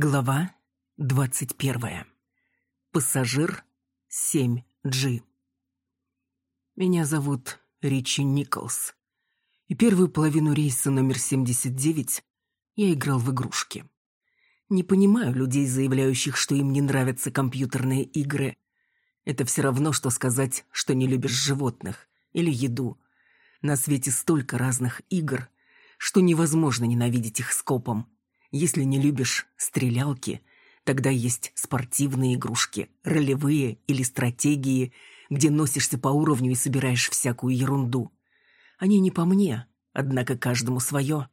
Глава 21. Пассажир 7G. Меня зовут Ричи Николс. И первую половину рейса номер 79 я играл в игрушки. Не понимаю людей, заявляющих, что им не нравятся компьютерные игры. Это все равно, что сказать, что не любишь животных или еду. На свете столько разных игр, что невозможно ненавидеть их скопом. Если не любишь стрелялки, тогда есть спортивные игрушки, ролевые или стратегии, где носишься по уровню и собираешь всякую ерунду. Они не по мне, однако каждому свое.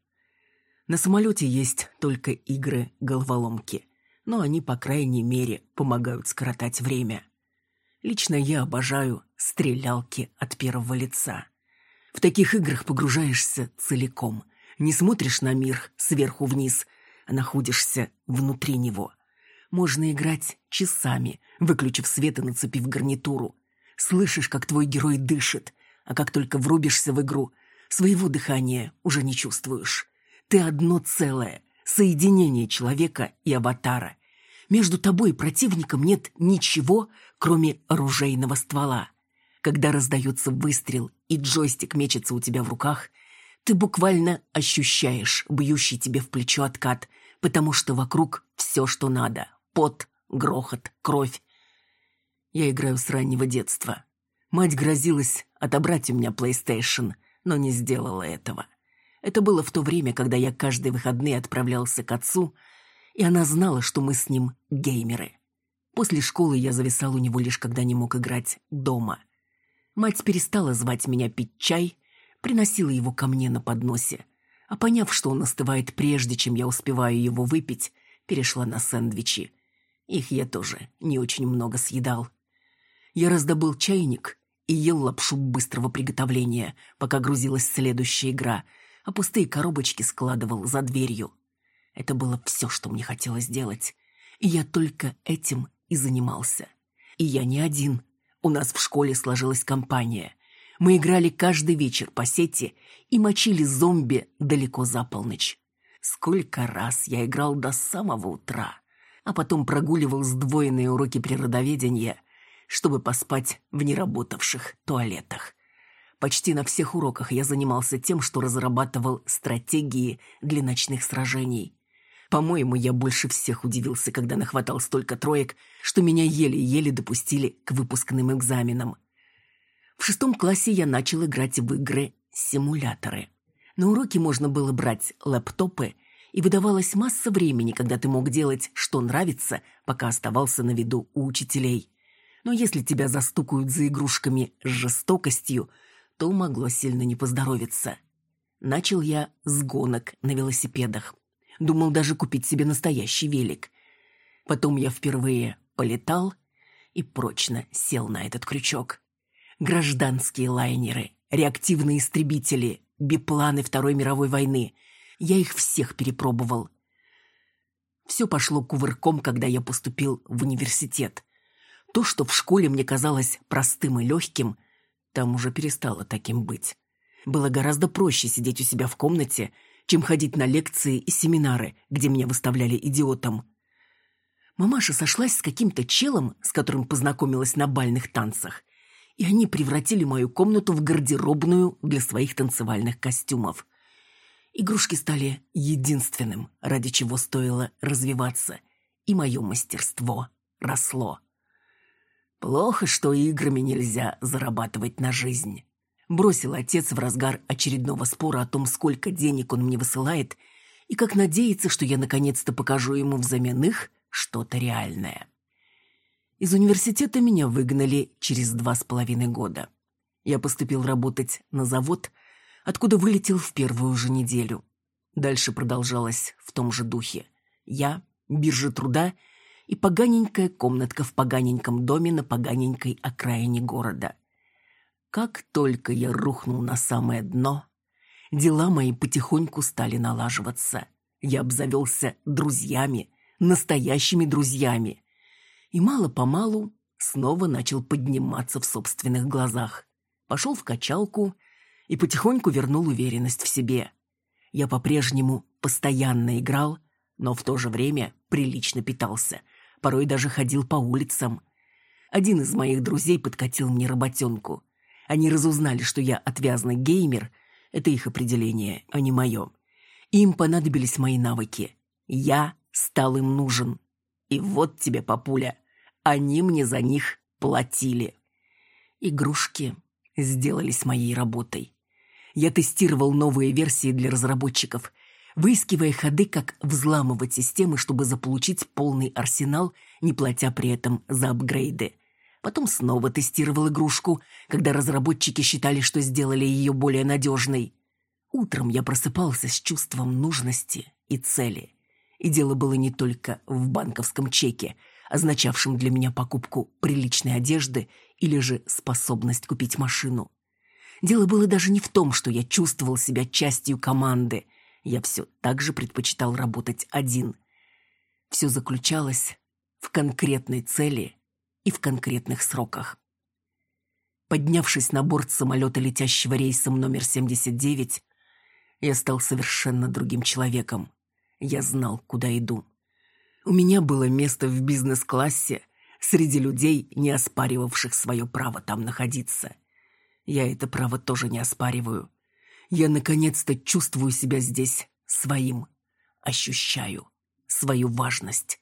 На самолете есть только игры-головоломки, но они, по крайней мере, помогают скоротать время. Лично я обожаю стрелялки от первого лица. В таких играх погружаешься целиком. Не смотришь на мир сверху вниз, находишься внутри него. Можно играть часами, выключив свет и нацепив гарнитуру. Слышишь, как твой герой дышит, а как только врубишься в игру, своего дыхания уже не чувствуешь. Ты одно целое, соединение человека и аватара. Между тобой и противником нет ничего, кроме оружейного ствола. Когда раздается выстрел и джойстик мечется у тебя в руках – ты буквально ощущаешь бьющий тебе в плечо откат, потому что вокруг все, что надо. Пот, грохот, кровь. Я играю с раннего детства. Мать грозилась отобрать у меня PlayStation, но не сделала этого. Это было в то время, когда я каждые выходные отправлялся к отцу, и она знала, что мы с ним геймеры. После школы я зависал у него лишь когда не мог играть дома. Мать перестала звать меня пить чай приносила его ко мне на подносе, а поняв, что он остывает прежде, чем я успеваю его выпить, перешла на сэндвичи. Их я тоже не очень много съедал. Я раздобыл чайник и ел лапшу быстрого приготовления, пока грузилась следующая игра, а пустые коробочки складывал за дверью. Это было все, что мне хотелось делать, и я только этим и занимался. И я не один. У нас в школе сложилась компания. Мы играли каждый вечер по сети и мочили зомби далеко за полночь. Сколько раз я играл до самого утра, а потом прогуливал сдвоенные уроки природоведения, чтобы поспать в неработавших туалетах. Почти на всех уроках я занимался тем, что разрабатывал стратегии для ночных сражений. По-моему, я больше всех удивился, когда нахватал столько троек, что меня еле-еле допустили к выпускным экзаменам. В шестом классе я начал играть в игры-симуляторы. На уроке можно было брать лэптопы, и выдавалась масса времени, когда ты мог делать, что нравится, пока оставался на виду у учителей. Но если тебя застукают за игрушками с жестокостью, то могло сильно не поздоровиться. Начал я с гонок на велосипедах. Думал даже купить себе настоящий велик. Потом я впервые полетал и прочно сел на этот крючок гражданские лайнеры, реактивные истребители, бипланы Второй мировой войны. Я их всех перепробовал. Все пошло кувырком, когда я поступил в университет. То, что в школе мне казалось простым и легким, там уже перестало таким быть. Было гораздо проще сидеть у себя в комнате, чем ходить на лекции и семинары, где меня выставляли идиотом. Мамаша сошлась с каким-то челом, с которым познакомилась на бальных танцах – и они превратили мою комнату в гардеробную для своих танцевальных костюмов. Игрушки стали единственным, ради чего стоило развиваться, и мое мастерство росло. Плохо, что играми нельзя зарабатывать на жизнь. Бросил отец в разгар очередного спора о том, сколько денег он мне высылает, и как надеется, что я наконец-то покажу ему взамен их что-то реальное. Из университета меня выгнали через два с половиной года. Я поступил работать на завод, откуда вылетел в первую же неделю. Дальше продолжалось в том же духе. Я, биржа труда и поганенькая комнатка в поганеньком доме на поганенькой окраине города. Как только я рухнул на самое дно, дела мои потихоньку стали налаживаться. Я обзавелся друзьями, настоящими друзьями и мало-помалу снова начал подниматься в собственных глазах. Пошел в качалку и потихоньку вернул уверенность в себе. Я по-прежнему постоянно играл, но в то же время прилично питался. Порой даже ходил по улицам. Один из моих друзей подкатил мне работенку. Они разузнали, что я отвязный геймер. Это их определение, а не мое. Им понадобились мои навыки. Я стал им нужен. И вот тебе, папуля, они мне за них платили. Игрушки сделались моей работой. Я тестировал новые версии для разработчиков, выискивая ходы, как взламывать системы, чтобы заполучить полный арсенал, не платя при этом за апгрейды. Потом снова тестировал игрушку, когда разработчики считали, что сделали ее более надежной. Утром я просыпался с чувством нужности и цели. И дело было не только в банковском чеке, означавшем для меня покупку приличной одежды или же способность купить машину. Дело было даже не в том, что я чувствовал себя частью команды. Я все так же предпочитал работать один. Все заключалось в конкретной цели и в конкретных сроках. Поднявшись на борт самолета, летящего рейсом номер 79, я стал совершенно другим человеком. Я знал, куда иду. У меня было место в бизнес-классе среди людей, не оспаривавших свое право там находиться. Я это право тоже не оспариваю. Я наконец-то чувствую себя здесь своим. Ощущаю свою важность.